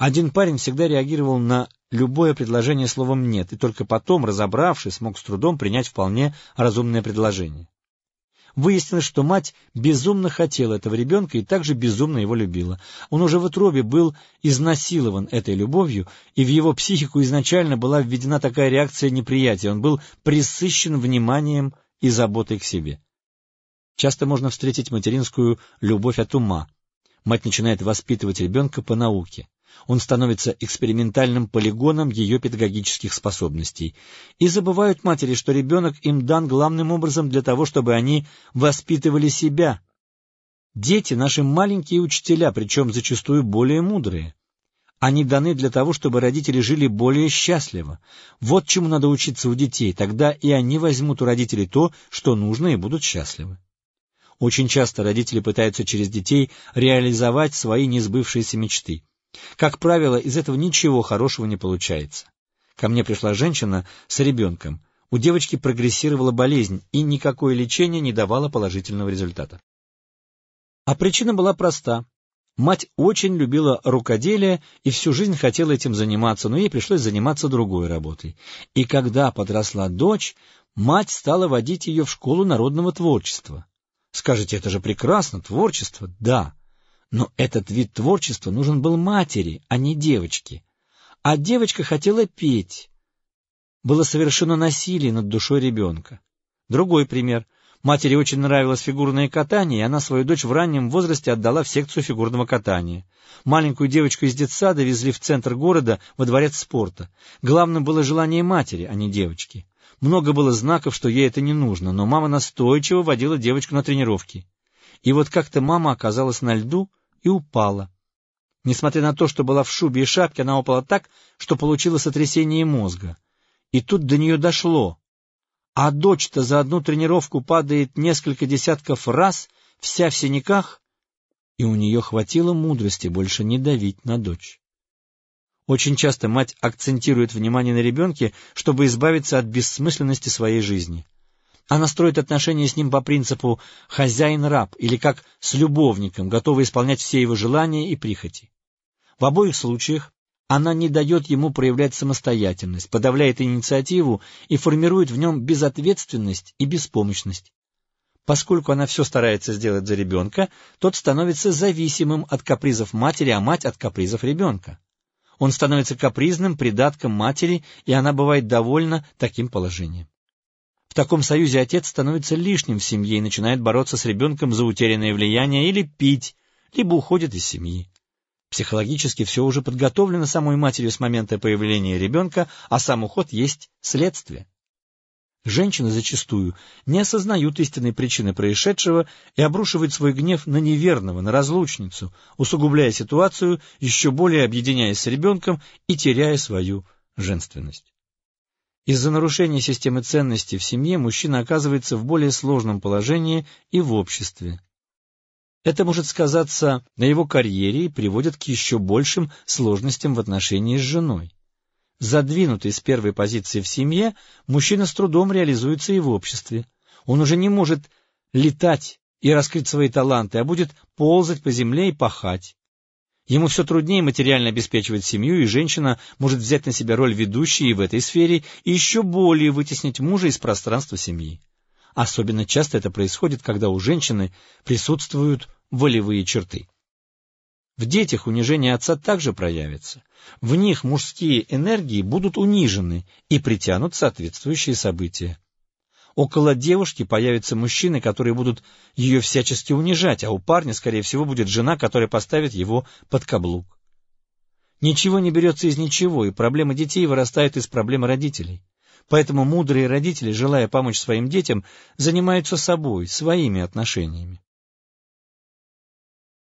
Один парень всегда реагировал на любое предложение словом «нет», и только потом, разобравшись, смог с трудом принять вполне разумное предложение. Выяснилось, что мать безумно хотела этого ребенка и также безумно его любила. Он уже в утробе был изнасилован этой любовью, и в его психику изначально была введена такая реакция неприятия. Он был присыщен вниманием и заботой к себе. Часто можно встретить материнскую любовь от ума. Мать начинает воспитывать ребенка по науке. Он становится экспериментальным полигоном ее педагогических способностей. И забывают матери, что ребенок им дан главным образом для того, чтобы они воспитывали себя. Дети — наши маленькие учителя, причем зачастую более мудрые. Они даны для того, чтобы родители жили более счастливо. Вот чему надо учиться у детей, тогда и они возьмут у родителей то, что нужно, и будут счастливы. Очень часто родители пытаются через детей реализовать свои несбывшиеся мечты. Как правило, из этого ничего хорошего не получается. Ко мне пришла женщина с ребенком. У девочки прогрессировала болезнь, и никакое лечение не давало положительного результата. А причина была проста. Мать очень любила рукоделие и всю жизнь хотела этим заниматься, но ей пришлось заниматься другой работой. И когда подросла дочь, мать стала водить ее в школу народного творчества. Скажете, это же прекрасно, творчество? Да. Но этот вид творчества нужен был матери, а не девочке. А девочка хотела петь. Было совершено насилие над душой ребенка. Другой пример. Матери очень нравилось фигурное катание, и она свою дочь в раннем возрасте отдала в секцию фигурного катания. Маленькую девочку из детсада везли в центр города, во дворец спорта. Главным было желание матери, а не девочки. Много было знаков, что ей это не нужно, но мама настойчиво водила девочку на тренировки. И вот как-то мама оказалась на льду, и упала. Несмотря на то, что была в шубе и шапке, она упала так, что получила сотрясение мозга. И тут до нее дошло. А дочь-то за одну тренировку падает несколько десятков раз, вся в синяках, и у нее хватило мудрости больше не давить на дочь. Очень часто мать акцентирует внимание на ребенке, чтобы избавиться от бессмысленности своей жизни. Она строит отношения с ним по принципу «хозяин-раб» или как с любовником, готовый исполнять все его желания и прихоти. В обоих случаях она не дает ему проявлять самостоятельность, подавляет инициативу и формирует в нем безответственность и беспомощность. Поскольку она все старается сделать за ребенка, тот становится зависимым от капризов матери, а мать от капризов ребенка. Он становится капризным придатком матери, и она бывает довольна таким положением. В таком союзе отец становится лишним в семье и начинает бороться с ребенком за утерянное влияние или пить, либо уходит из семьи. Психологически все уже подготовлено самой матерью с момента появления ребенка, а сам уход есть следствие. Женщины зачастую не осознают истинной причины происшедшего и обрушивают свой гнев на неверного, на разлучницу, усугубляя ситуацию, еще более объединяясь с ребенком и теряя свою женственность. Из-за нарушения системы ценностей в семье мужчина оказывается в более сложном положении и в обществе. Это может сказаться на его карьере и приводит к еще большим сложностям в отношении с женой. Задвинутый с первой позиции в семье, мужчина с трудом реализуется и в обществе. Он уже не может летать и раскрыть свои таланты, а будет ползать по земле и пахать. Ему все труднее материально обеспечивать семью, и женщина может взять на себя роль ведущей в этой сфере и еще более вытеснить мужа из пространства семьи. Особенно часто это происходит, когда у женщины присутствуют волевые черты. В детях унижение отца также проявится. В них мужские энергии будут унижены и притянут соответствующие события. Около девушки появятся мужчины, которые будут ее всячески унижать, а у парня, скорее всего, будет жена, которая поставит его под каблук. Ничего не берется из ничего, и проблемы детей вырастают из проблемы родителей. Поэтому мудрые родители, желая помочь своим детям, занимаются собой, своими отношениями.